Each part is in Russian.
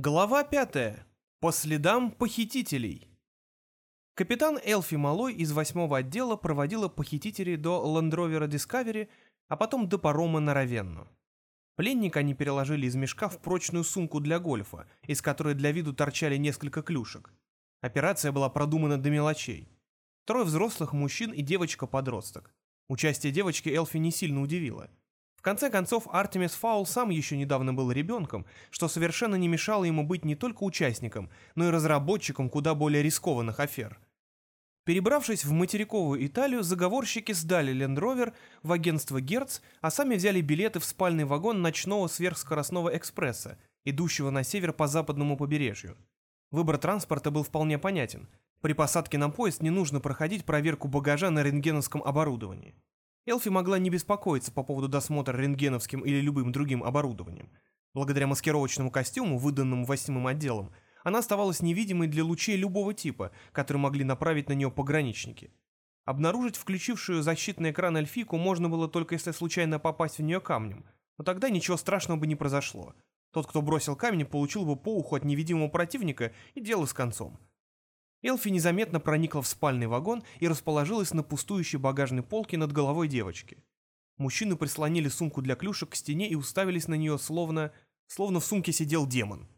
Глава пятая. По следам похитителей. Капитан Элфи Малой из восьмого отдела проводила похитителей до Ландровера Discovery, а потом до парома на Равенну. Пленника они переложили из мешка в прочную сумку для гольфа, из которой для виду торчали несколько клюшек. Операция была продумана до мелочей. Трое взрослых мужчин и девочка-подросток. Участие девочки Элфи не сильно удивило. В конце концов, Артемис Фаул сам еще недавно был ребенком, что совершенно не мешало ему быть не только участником, но и разработчиком куда более рискованных афер. Перебравшись в материковую Италию, заговорщики сдали Лендровер в агентство Герц, а сами взяли билеты в спальный вагон ночного сверхскоростного экспресса, идущего на север по западному побережью. Выбор транспорта был вполне понятен. При посадке на поезд не нужно проходить проверку багажа на рентгеновском оборудовании. Элфи могла не беспокоиться по поводу досмотра рентгеновским или любым другим оборудованием. Благодаря маскировочному костюму, выданному восьмым отделом, она оставалась невидимой для лучей любого типа, которые могли направить на нее пограничники. Обнаружить включившую защитный экран эльфику можно было только если случайно попасть в нее камнем, но тогда ничего страшного бы не произошло. Тот, кто бросил камень, получил бы по уху от невидимого противника и дело с концом. Элфи незаметно проникла в спальный вагон и расположилась на пустующей багажной полке над головой девочки. Мужчины прислонили сумку для клюшек к стене и уставились на нее, словно... словно в сумке сидел демон.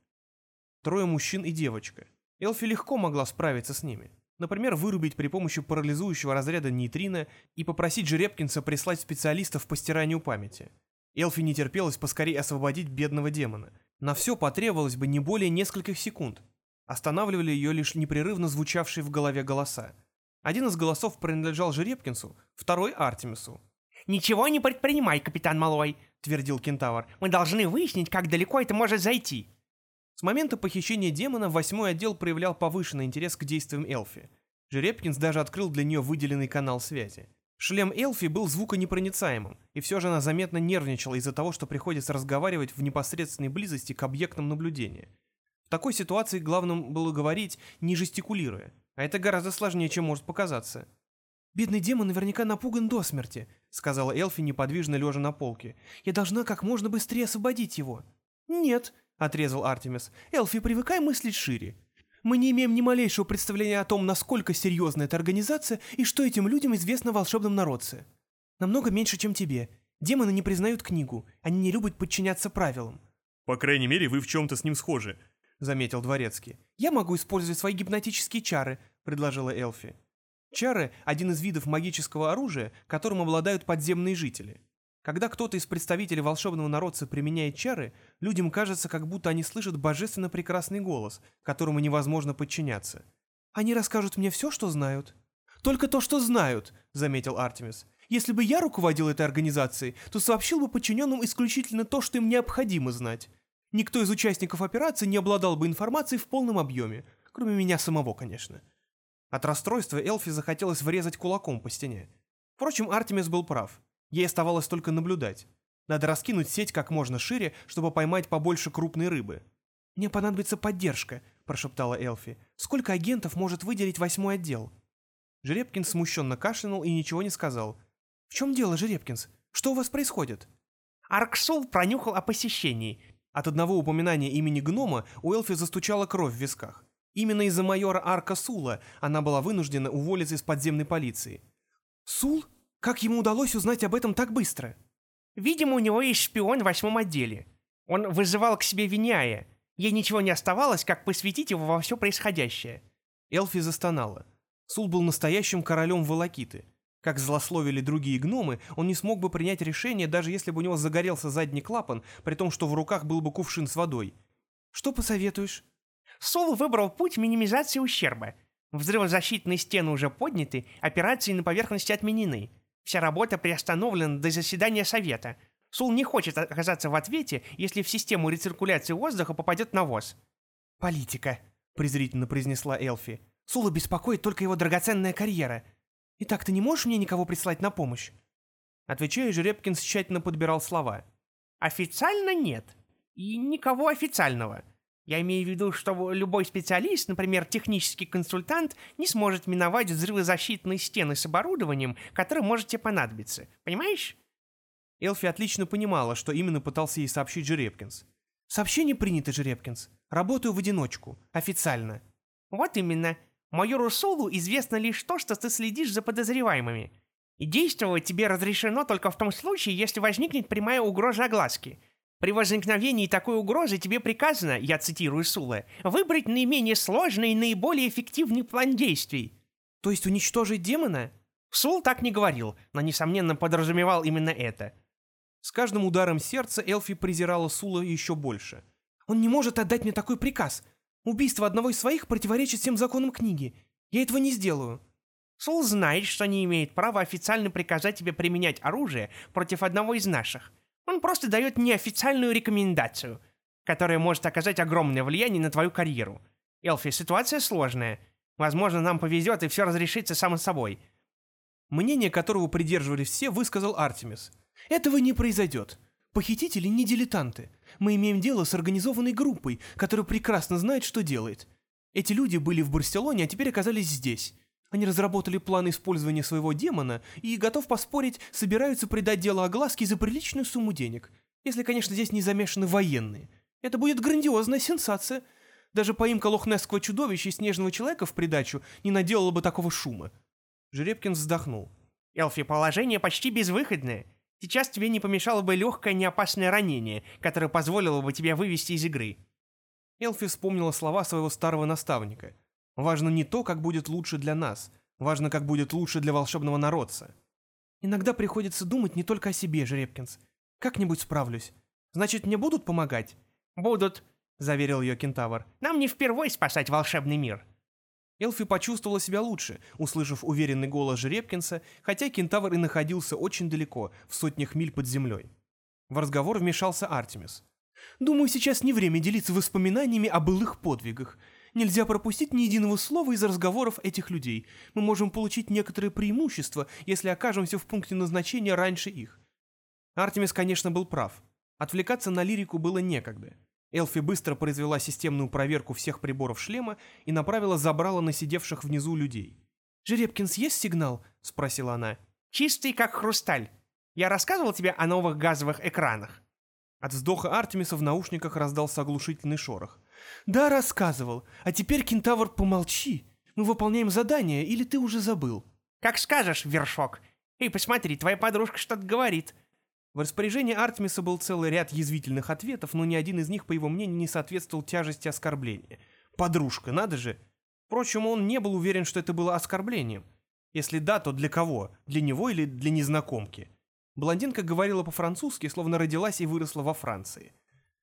Трое мужчин и девочка. Элфи легко могла справиться с ними. Например, вырубить при помощи парализующего разряда нейтрино и попросить Жеребкинса прислать специалистов по стиранию памяти. Элфи не терпелось поскорее освободить бедного демона. На все потребовалось бы не более нескольких секунд, Останавливали ее лишь непрерывно звучавшие в голове голоса. Один из голосов принадлежал Жеребкинсу, второй — Артемису. «Ничего не предпринимай, капитан Малой», — твердил кентавр. «Мы должны выяснить, как далеко это может зайти». С момента похищения демона восьмой отдел проявлял повышенный интерес к действиям Элфи. Жеребкинс даже открыл для нее выделенный канал связи. Шлем Элфи был звуконепроницаемым, и все же она заметно нервничала из-за того, что приходится разговаривать в непосредственной близости к объектам наблюдения. Такой ситуации главным было говорить, не жестикулируя, а это гораздо сложнее, чем может показаться. «Бедный демон наверняка напуган до смерти», — сказала Элфи, неподвижно лежа на полке. «Я должна как можно быстрее освободить его». «Нет», — отрезал Артемис. «Элфи, привыкай мыслить шире. Мы не имеем ни малейшего представления о том, насколько серьезна эта организация и что этим людям известно о волшебном народце. Намного меньше, чем тебе. Демоны не признают книгу, они не любят подчиняться правилам». «По крайней мере, вы в чем-то с ним схожи», — заметил Дворецкий. «Я могу использовать свои гипнотические чары», — предложила Элфи. Чары — один из видов магического оружия, которым обладают подземные жители. Когда кто-то из представителей волшебного народца применяет чары, людям кажется, как будто они слышат божественно прекрасный голос, которому невозможно подчиняться. «Они расскажут мне все, что знают». «Только то, что знают», — заметил Артемис. «Если бы я руководил этой организацией, то сообщил бы подчиненным исключительно то, что им необходимо знать. Никто из участников операции не обладал бы информацией в полном объеме, кроме меня самого, конечно. От расстройства Элфи захотелось врезать кулаком по стене. Впрочем, Артемис был прав. Ей оставалось только наблюдать. Надо раскинуть сеть как можно шире, чтобы поймать побольше крупной рыбы. «Мне понадобится поддержка», — прошептала Элфи. «Сколько агентов может выделить восьмой отдел?» Жеребкинс смущенно кашлянул и ничего не сказал. «В чем дело, Жеребкинс? Что у вас происходит?» Арксул пронюхал о посещении от одного упоминания имени гнома у Элфи застучала кровь в висках. Именно из-за майора Арка Сула она была вынуждена уволиться из подземной полиции. «Сул? Как ему удалось узнать об этом так быстро?» «Видимо, у него есть шпион в восьмом отделе. Он вызывал к себе Виняя. Ей ничего не оставалось, как посвятить его во все происходящее». Элфи застонала. Сул был настоящим королем Волокиты. Как злословили другие гномы, он не смог бы принять решение, даже если бы у него загорелся задний клапан, при том, что в руках был бы кувшин с водой. «Что посоветуешь?» Сол выбрал путь минимизации ущерба. Взрывозащитные стены уже подняты, операции на поверхности отменены. Вся работа приостановлена до заседания совета. Сул не хочет оказаться в ответе, если в систему рециркуляции воздуха попадет навоз. «Политика», — презрительно произнесла Элфи. «Сула беспокоит только его драгоценная карьера. «Итак, ты не можешь мне никого прислать на помощь?» Отвечая, Жеребкин тщательно подбирал слова. «Официально нет. И никого официального. Я имею в виду, что любой специалист, например, технический консультант, не сможет миновать взрывозащитные стены с оборудованием, которое может тебе понадобиться. Понимаешь?» Элфи отлично понимала, что именно пытался ей сообщить Жеребкинс. «Сообщение принято, Жеребкинс. Работаю в одиночку. Официально». «Вот именно. Майору Сулу известно лишь то, что ты следишь за подозреваемыми. И действовать тебе разрешено только в том случае, если возникнет прямая угроза огласки. При возникновении такой угрозы тебе приказано, я цитирую Сула, выбрать наименее сложный и наиболее эффективный план действий». «То есть уничтожить демона?» Сул так не говорил, но, несомненно, подразумевал именно это. С каждым ударом сердца Элфи презирала Сула еще больше. «Он не может отдать мне такой приказ. Убийство одного из своих противоречит всем законам книги. Я этого не сделаю». Сул знает, что не имеет права официально приказать тебе применять оружие против одного из наших. Он просто дает неофициальную рекомендацию, которая может оказать огромное влияние на твою карьеру. Элфи, ситуация сложная. Возможно, нам повезет, и все разрешится само собой. Мнение которого придерживались все, высказал Артемис. Этого не произойдет. Похитители не дилетанты. Мы имеем дело с организованной группой, которая прекрасно знает, что делает. Эти люди были в Барселоне, а теперь оказались здесь. Они разработали план использования своего демона и, готов поспорить, собираются придать дело огласке за приличную сумму денег. Если, конечно, здесь не замешаны военные. Это будет грандиозная сенсация. Даже поимка лохнесского чудовища и снежного человека в придачу не наделала бы такого шума. Жеребкин вздохнул. Элфи, положение почти безвыходное. Сейчас тебе не помешало бы легкое неопасное ранение, которое позволило бы тебя вывести из игры. Элфи вспомнила слова своего старого наставника. «Важно не то, как будет лучше для нас. Важно, как будет лучше для волшебного народца». «Иногда приходится думать не только о себе, Жеребкинс. Как-нибудь справлюсь. Значит, мне будут помогать?» «Будут», — заверил ее кентавр. «Нам не впервой спасать волшебный мир». Элфи почувствовала себя лучше, услышав уверенный голос Жеребкинса, хотя кентавр и находился очень далеко, в сотнях миль под землей. В разговор вмешался Артемис. «Думаю, сейчас не время делиться воспоминаниями о былых подвигах. Нельзя пропустить ни единого слова из разговоров этих людей. Мы можем получить некоторые преимущества, если окажемся в пункте назначения раньше их». Артемис, конечно, был прав. Отвлекаться на лирику было некогда. Элфи быстро произвела системную проверку всех приборов шлема и направила забрала на сидевших внизу людей. «Жеребкинс, есть сигнал?» — спросила она. «Чистый, как хрусталь. Я рассказывал тебе о новых газовых экранах?» От вздоха Артемиса в наушниках раздался оглушительный шорох. «Да, рассказывал. А теперь, кентавр, помолчи. Мы выполняем задание, или ты уже забыл?» «Как скажешь, вершок. Эй, посмотри, твоя подружка что-то говорит». В распоряжении Артемиса был целый ряд язвительных ответов, но ни один из них, по его мнению, не соответствовал тяжести оскорбления. Подружка, надо же! Впрочем, он не был уверен, что это было оскорблением. Если да, то для кого? Для него или для незнакомки? Блондинка говорила по-французски, словно родилась и выросла во Франции.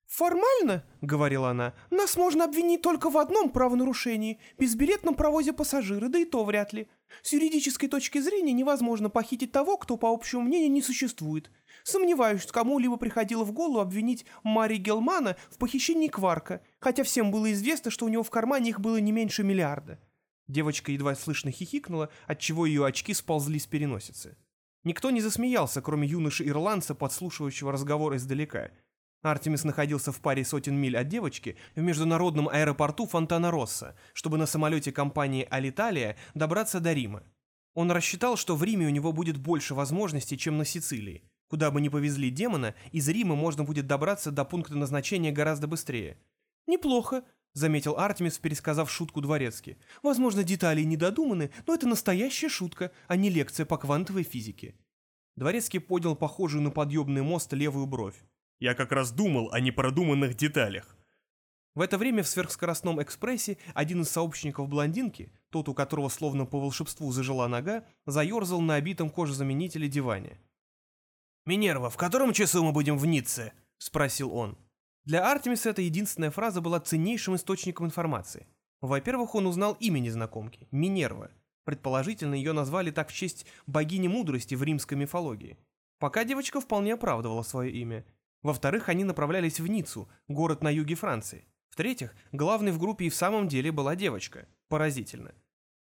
«Формально, — говорила она, — нас можно обвинить только в одном правонарушении — безбилетном провозе пассажира, да и то вряд ли. С юридической точки зрения невозможно похитить того, кто, по общему мнению, не существует. Сомневаюсь, кому-либо приходило в голову обвинить Мари Гелмана в похищении кварка, хотя всем было известно, что у него в кармане их было не меньше миллиарда». Девочка едва слышно хихикнула, отчего ее очки сползли с переносицы. Никто не засмеялся, кроме юноши-ирландца, подслушивающего разговор издалека — Артемис находился в паре сотен миль от девочки в международном аэропорту Фонтана-Росса, чтобы на самолете компании «Алиталия» добраться до Рима. Он рассчитал, что в Риме у него будет больше возможностей, чем на Сицилии. Куда бы ни повезли демона, из Рима можно будет добраться до пункта назначения гораздо быстрее. «Неплохо», — заметил Артемис, пересказав шутку дворецки. «Возможно, детали не додуманы, но это настоящая шутка, а не лекция по квантовой физике». Дворецкий поднял похожую на подъемный мост левую бровь. Я как раз думал о непродуманных деталях. В это время в сверхскоростном экспрессе один из сообщников блондинки, тот, у которого словно по волшебству зажила нога, заерзал на обитом кожезаменителе диване. «Минерва, в котором часу мы будем в Ницце?» — спросил он. Для Артемиса эта единственная фраза была ценнейшим источником информации. Во-первых, он узнал имя незнакомки — Минерва. Предположительно, ее назвали так в честь богини мудрости в римской мифологии. Пока девочка вполне оправдывала свое имя — во-вторых, они направлялись в Ниццу, город на юге Франции. В-третьих, главной в группе и в самом деле была девочка. Поразительно.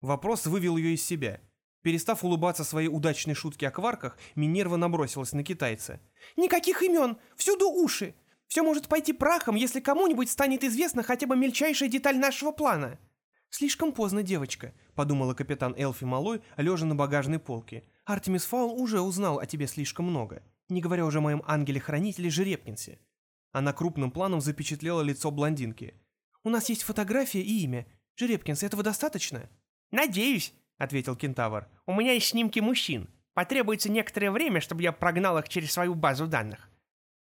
Вопрос вывел ее из себя. Перестав улыбаться своей удачной шутке о кварках, Минерва набросилась на китайца. «Никаких имен! Всюду уши! Все может пойти прахом, если кому-нибудь станет известна хотя бы мельчайшая деталь нашего плана!» «Слишком поздно, девочка», — подумала капитан Элфи Малой, лежа на багажной полке. «Артемис Фаул уже узнал о тебе слишком много» не говоря уже о моем ангеле-хранителе Жеребкинсе. Она крупным планом запечатлела лицо блондинки. «У нас есть фотография и имя. Жеребкинс, этого достаточно?» «Надеюсь», — ответил кентавр. «У меня есть снимки мужчин. Потребуется некоторое время, чтобы я прогнал их через свою базу данных».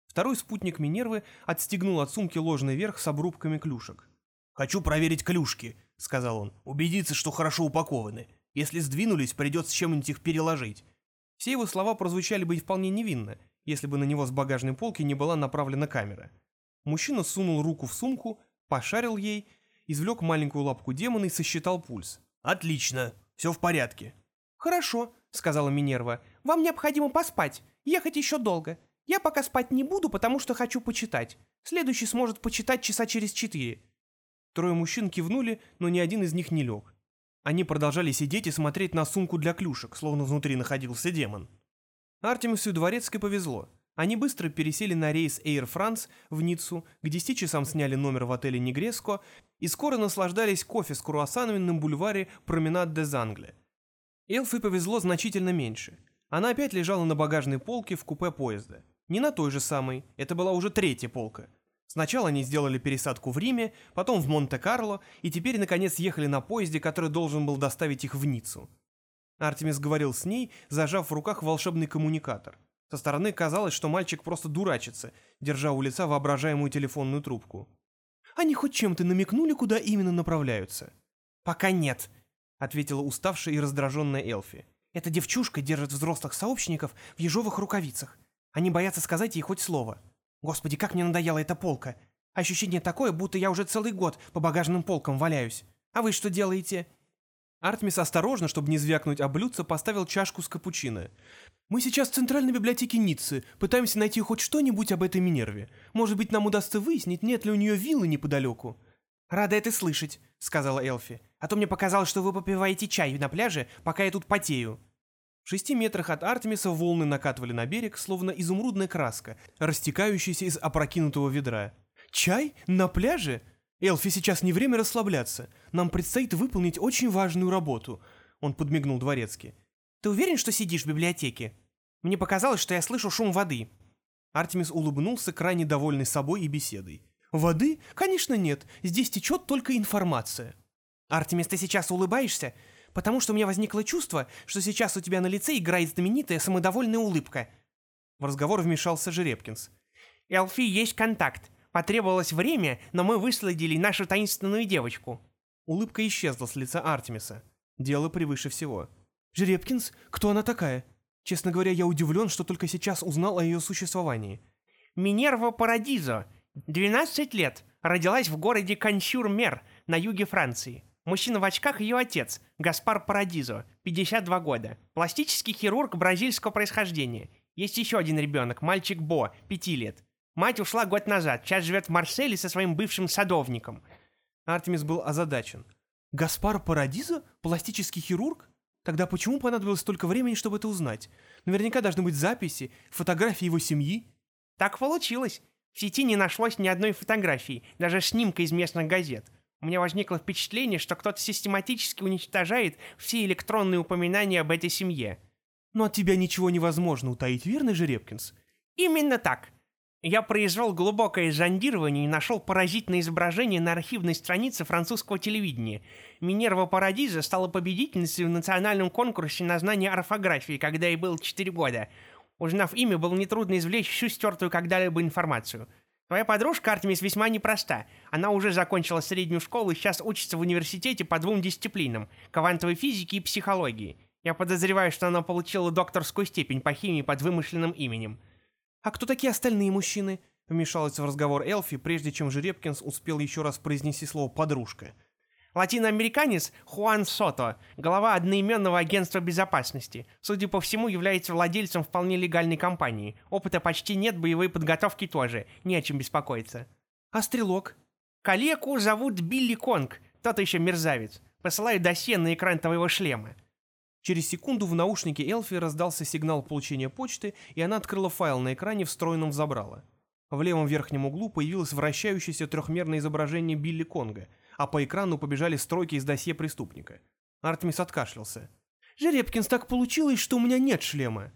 Второй спутник Минервы отстегнул от сумки ложный верх с обрубками клюшек. «Хочу проверить клюшки», — сказал он. «Убедиться, что хорошо упакованы. Если сдвинулись, придется чем-нибудь их переложить». Все его слова прозвучали бы вполне невинно, если бы на него с багажной полки не была направлена камера. Мужчина сунул руку в сумку, пошарил ей, извлек маленькую лапку демона и сосчитал пульс. «Отлично, все в порядке». «Хорошо», — сказала Минерва. «Вам необходимо поспать. Ехать еще долго. Я пока спать не буду, потому что хочу почитать. Следующий сможет почитать часа через четыре». Трое мужчин кивнули, но ни один из них не лег. Они продолжали сидеть и смотреть на сумку для клюшек, словно внутри находился демон. Артемису и Дворецкой повезло. Они быстро пересели на рейс Air France в Ниццу, к 10 часам сняли номер в отеле Негреско и скоро наслаждались кофе с круассанами на бульваре Променад де Зангле. Элфи повезло значительно меньше. Она опять лежала на багажной полке в купе поезда. Не на той же самой, это была уже третья полка. Сначала они сделали пересадку в Риме, потом в Монте-Карло, и теперь, наконец, ехали на поезде, который должен был доставить их в Ниццу. Артемис говорил с ней, зажав в руках волшебный коммуникатор. Со стороны казалось, что мальчик просто дурачится, держа у лица воображаемую телефонную трубку. Они хоть чем-то намекнули, куда именно направляются? «Пока нет», — ответила уставшая и раздраженная Элфи. «Эта девчушка держит взрослых сообщников в ежовых рукавицах. Они боятся сказать ей хоть слово. Господи, как мне надоела эта полка. Ощущение такое, будто я уже целый год по багажным полкам валяюсь. А вы что делаете?» Артмис осторожно, чтобы не звякнуть об блюдце, поставил чашку с капучино. «Мы сейчас в Центральной библиотеке Ниццы, пытаемся найти хоть что-нибудь об этой Минерве. Может быть, нам удастся выяснить, нет ли у нее виллы неподалеку». «Рада это слышать», — сказала Элфи. «А то мне показалось, что вы попиваете чай на пляже, пока я тут потею». В шести метрах от Артемиса волны накатывали на берег, словно изумрудная краска, растекающаяся из опрокинутого ведра. «Чай? На пляже?» «Элфи, сейчас не время расслабляться. Нам предстоит выполнить очень важную работу», — он подмигнул дворецки. «Ты уверен, что сидишь в библиотеке? Мне показалось, что я слышу шум воды». Артемис улыбнулся, крайне довольный собой и беседой. «Воды? Конечно нет. Здесь течет только информация». «Артемис, ты сейчас улыбаешься? Потому что у меня возникло чувство, что сейчас у тебя на лице играет знаменитая самодовольная улыбка». В разговор вмешался Жеребкинс. «Элфи, есть контакт. Потребовалось время, но мы выследили нашу таинственную девочку». Улыбка исчезла с лица Артемиса. Дело превыше всего. «Жеребкинс? Кто она такая? Честно говоря, я удивлен, что только сейчас узнал о ее существовании». «Минерва Парадизо. 12 лет. Родилась в городе Консюр-Мер на юге Франции. Мужчина в очках ее отец, Гаспар Парадизо, 52 года. Пластический хирург бразильского происхождения. Есть еще один ребенок, мальчик Бо, 5 лет. Мать ушла год назад, сейчас живет в Марселе со своим бывшим садовником». Артемис был озадачен. «Гаспар Парадизо? Пластический хирург? Тогда почему понадобилось столько времени, чтобы это узнать? Наверняка должны быть записи, фотографии его семьи». «Так получилось. В сети не нашлось ни одной фотографии, даже снимка из местных газет. У меня возникло впечатление, что кто-то систематически уничтожает все электронные упоминания об этой семье». «Но от тебя ничего невозможно утаить, верно, Жеребкинс?» «Именно так. Я произвел глубокое зондирование и нашел поразительное изображение на архивной странице французского телевидения. Минерва Парадиза стала победительницей в национальном конкурсе на знание орфографии, когда ей было 4 года. Узнав имя, было нетрудно извлечь всю стертую когда-либо информацию. Твоя подружка Артемис весьма непроста. Она уже закончила среднюю школу и сейчас учится в университете по двум дисциплинам – квантовой физике и психологии. Я подозреваю, что она получила докторскую степень по химии под вымышленным именем. «А кто такие остальные мужчины?» — вмешалась в разговор Элфи, прежде чем Жеребкинс успел еще раз произнести слово «подружка». Латиноамериканец Хуан Сото, глава одноименного агентства безопасности. Судя по всему, является владельцем вполне легальной компании. Опыта почти нет, боевой подготовки тоже. Не о чем беспокоиться. А стрелок? Калеку зовут Билли Конг. Тот еще мерзавец. Посылаю досье на экран твоего шлема. Через секунду в наушнике Элфи раздался сигнал получения почты, и она открыла файл на экране, встроенном в забрало. В левом верхнем углу появилось вращающееся трехмерное изображение Билли Конга, а по экрану побежали строки из досье преступника. Артемис откашлялся. «Жеребкинс, так получилось, что у меня нет шлема».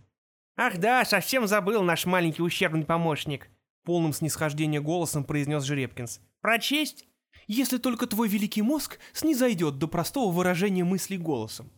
«Ах да, совсем забыл наш маленький ущербный помощник». Полным снисхождения голосом произнес Жеребкинс. Прочесть? Если только твой великий мозг снизойдет до простого выражения мыслей голосом.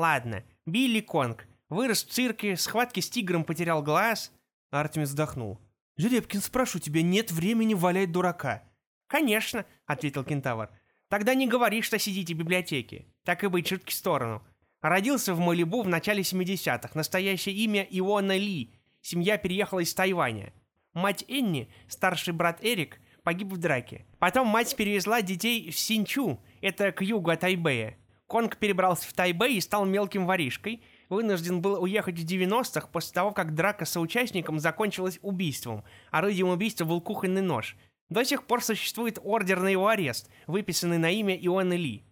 Ладно, Билли Конг. Вырос в цирке, схватки с тигром потерял глаз. Артемис вздохнул. «Жеребкин, спрошу тебя, нет времени валять дурака». «Конечно», — ответил кентавр. «Тогда не говори, что сидите в библиотеке. Так и быть, шутки в сторону. Родился в Малибу в начале 70-х. Настоящее имя Иона Ли. Семья переехала из Тайваня. Мать Энни, старший брат Эрик, погиб в драке. Потом мать перевезла детей в Синчу, это к югу от Тайбэя. Конг перебрался в Тайбэй и стал мелким воришкой. Вынужден был уехать в 90-х после того, как драка с соучастником закончилась убийством. Орудием убийства был кухонный нож. До сих пор существует ордер на его арест, выписанный на имя Ионы Ли.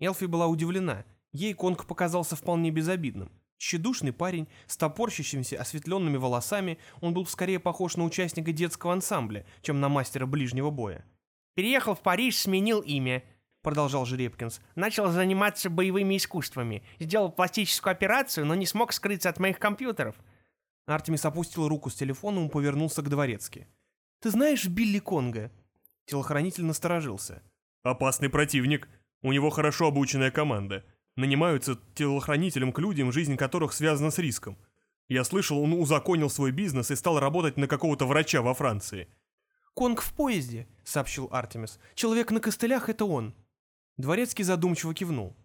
Элфи была удивлена. Ей Конг показался вполне безобидным. Щедушный парень с топорщащимися осветленными волосами, он был скорее похож на участника детского ансамбля, чем на мастера ближнего боя. «Переехал в Париж, сменил имя», — продолжал Жеребкинс. «Начал заниматься боевыми искусствами. Сделал пластическую операцию, но не смог скрыться от моих компьютеров». Артемис опустил руку с телефоном и повернулся к дворецки. «Ты знаешь Билли Конга?» Телохранитель насторожился. «Опасный противник. У него хорошо обученная команда нанимаются телохранителем к людям, жизнь которых связана с риском. Я слышал, он узаконил свой бизнес и стал работать на какого-то врача во Франции. «Конг в поезде», — сообщил Артемис. «Человек на костылях — это он». Дворецкий задумчиво кивнул.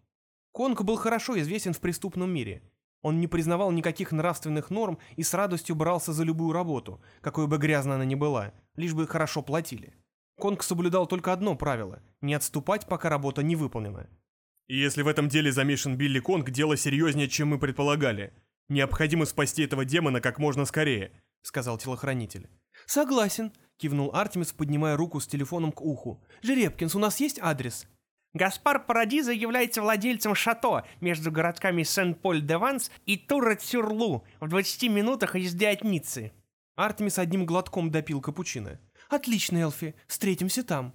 Конг был хорошо известен в преступном мире. Он не признавал никаких нравственных норм и с радостью брался за любую работу, какой бы грязно она ни была, лишь бы хорошо платили. Конг соблюдал только одно правило — не отступать, пока работа не выполнена. И если в этом деле замешан Билли Конг, дело серьезнее, чем мы предполагали. Необходимо спасти этого демона как можно скорее», — сказал телохранитель. «Согласен», — кивнул Артемис, поднимая руку с телефоном к уху. «Жеребкинс, у нас есть адрес?» Гаспар Парадиза является владельцем шато между городками Сен-Поль-де-Ванс и Турет-Сюрлу в 20 минутах езды от Ниццы. Артемис одним глотком допил капучино. «Отлично, Элфи, встретимся там».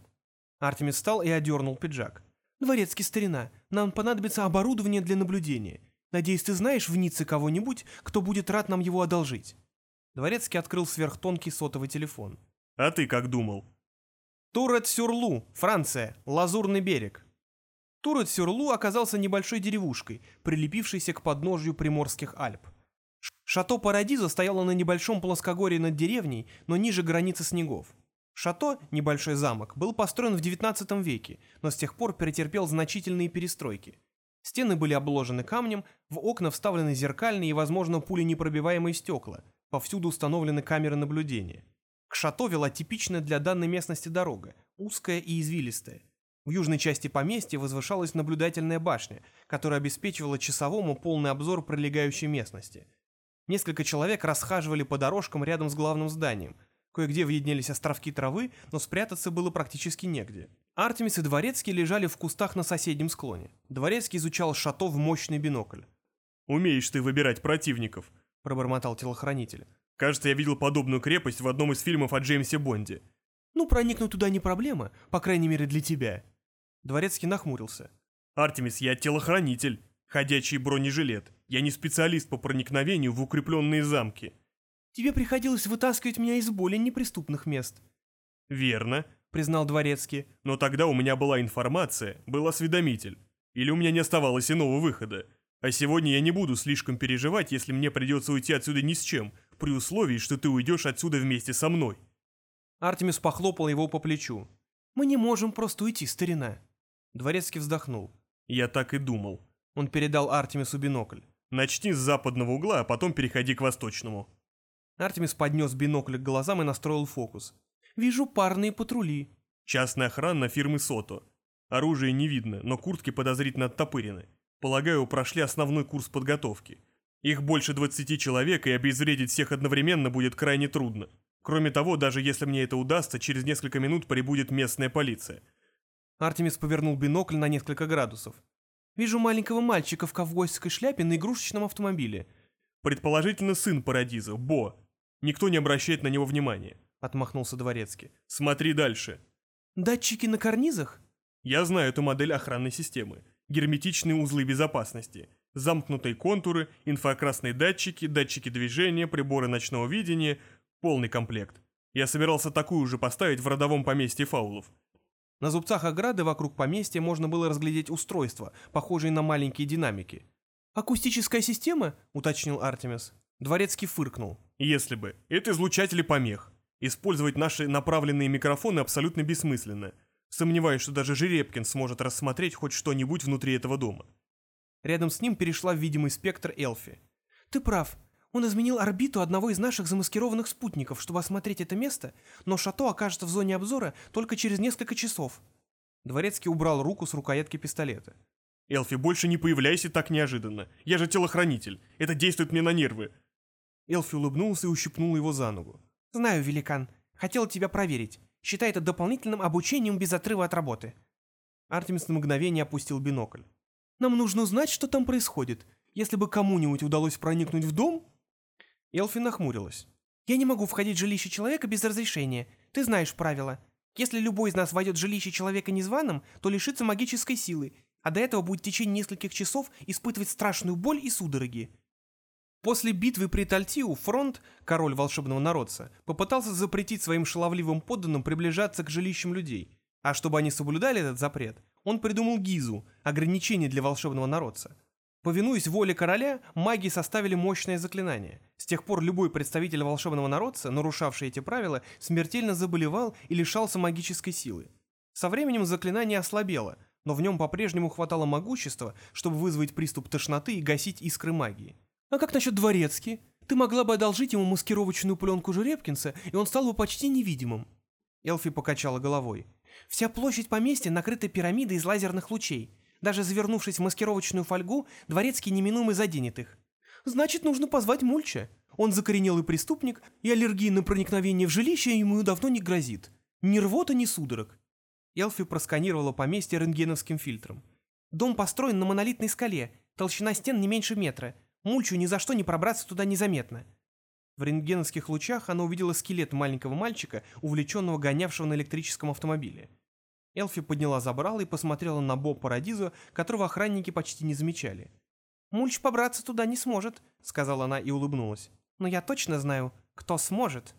Артемис встал и одернул пиджак. «Дворецкий старина, нам понадобится оборудование для наблюдения. Надеюсь, ты знаешь в Ницце кого-нибудь, кто будет рад нам его одолжить?» Дворецкий открыл сверхтонкий сотовый телефон. «А ты как думал?» Турет-Сюрлу, Франция, Лазурный берег. Турет-Сюрлу оказался небольшой деревушкой, прилепившейся к подножью Приморских Альп. Шато Парадизо стояло на небольшом плоскогорье над деревней, но ниже границы снегов. Шато, небольшой замок, был построен в XIX веке, но с тех пор претерпел значительные перестройки. Стены были обложены камнем, в окна вставлены зеркальные и, возможно, пуленепробиваемые стекла, повсюду установлены камеры наблюдения. К шато вела типичная для данной местности дорога, узкая и извилистая. В южной части поместья возвышалась наблюдательная башня, которая обеспечивала часовому полный обзор прилегающей местности. Несколько человек расхаживали по дорожкам рядом с главным зданием – Кое-где виднелись островки травы, но спрятаться было практически негде. Артемис и Дворецкий лежали в кустах на соседнем склоне. Дворецкий изучал шато в мощный бинокль. «Умеешь ты выбирать противников», — пробормотал телохранитель. «Кажется, я видел подобную крепость в одном из фильмов о Джеймсе Бонде». «Ну, проникнуть туда не проблема, по крайней мере для тебя». Дворецкий нахмурился. «Артемис, я телохранитель, ходячий бронежилет. Я не специалист по проникновению в укрепленные замки». Тебе приходилось вытаскивать меня из более неприступных мест». «Верно», — признал Дворецкий. «Но тогда у меня была информация, был осведомитель. Или у меня не оставалось иного выхода. А сегодня я не буду слишком переживать, если мне придется уйти отсюда ни с чем, при условии, что ты уйдешь отсюда вместе со мной». Артемис похлопал его по плечу. «Мы не можем просто уйти, старина». Дворецкий вздохнул. «Я так и думал». Он передал Артемису бинокль. «Начни с западного угла, а потом переходи к восточному». Артемис поднес бинокль к глазам и настроил фокус. «Вижу парные патрули». «Частная охрана фирмы Сото. Оружия не видно, но куртки подозрительно оттопырены. Полагаю, прошли основной курс подготовки. Их больше 20 человек, и обезвредить всех одновременно будет крайне трудно. Кроме того, даже если мне это удастся, через несколько минут прибудет местная полиция». Артемис повернул бинокль на несколько градусов. «Вижу маленького мальчика в ковбойской шляпе на игрушечном автомобиле». «Предположительно, сын Парадиза, Бо. Никто не обращает на него внимания», — отмахнулся Дворецкий. «Смотри дальше». «Датчики на карнизах?» «Я знаю эту модель охранной системы. Герметичные узлы безопасности, замкнутые контуры, инфракрасные датчики, датчики движения, приборы ночного видения, полный комплект. Я собирался такую же поставить в родовом поместье фаулов. На зубцах ограды вокруг поместья можно было разглядеть устройства, похожие на маленькие динамики. «Акустическая система?» — уточнил Артемис. Дворецкий фыркнул. Если бы. Это излучатели помех. Использовать наши направленные микрофоны абсолютно бессмысленно. Сомневаюсь, что даже Жеребкин сможет рассмотреть хоть что-нибудь внутри этого дома. Рядом с ним перешла в видимый спектр Элфи. «Ты прав. Он изменил орбиту одного из наших замаскированных спутников, чтобы осмотреть это место, но шато окажется в зоне обзора только через несколько часов». Дворецкий убрал руку с рукоятки пистолета. Элфи, больше не появляйся так неожиданно. Я же телохранитель. Это действует мне на нервы. Элфи улыбнулся и ущипнул его за ногу. «Знаю, великан. Хотел тебя проверить. Считай это дополнительным обучением без отрыва от работы». Артемис на мгновение опустил бинокль. «Нам нужно узнать, что там происходит. Если бы кому-нибудь удалось проникнуть в дом...» Элфи нахмурилась. «Я не могу входить в жилище человека без разрешения. Ты знаешь правила. Если любой из нас войдет в жилище человека незваным, то лишится магической силы, а до этого будет в течение нескольких часов испытывать страшную боль и судороги. После битвы при Тальтиу фронт, король волшебного народца, попытался запретить своим шаловливым подданным приближаться к жилищам людей, а чтобы они соблюдали этот запрет, он придумал Гизу, ограничение для волшебного народца. Повинуясь воле короля, маги составили мощное заклинание. С тех пор любой представитель волшебного народца, нарушавший эти правила, смертельно заболевал и лишался магической силы. Со временем заклинание ослабело, но в нем по-прежнему хватало могущества, чтобы вызвать приступ тошноты и гасить искры магии. А как насчет Дворецки? Ты могла бы одолжить ему маскировочную пленку Жеребкинса, и он стал бы почти невидимым. Элфи покачала головой. Вся площадь поместья накрыта пирамидой из лазерных лучей. Даже завернувшись в маскировочную фольгу, Дворецкий неминуемо заденет их. Значит, нужно позвать Мульча. Он закоренелый преступник, и аллергия на проникновение в жилище ему давно не грозит. Ни рвота, ни судорог. Элфи просканировала поместье рентгеновским фильтром. Дом построен на монолитной скале, толщина стен не меньше метра, Мульчу ни за что не пробраться туда незаметно. В рентгеновских лучах она увидела скелет маленького мальчика, увлеченного гонявшего на электрическом автомобиле. Элфи подняла забрала и посмотрела на Боб Парадизо, которого охранники почти не замечали. «Мульч побраться туда не сможет», — сказала она и улыбнулась. «Но я точно знаю, кто сможет».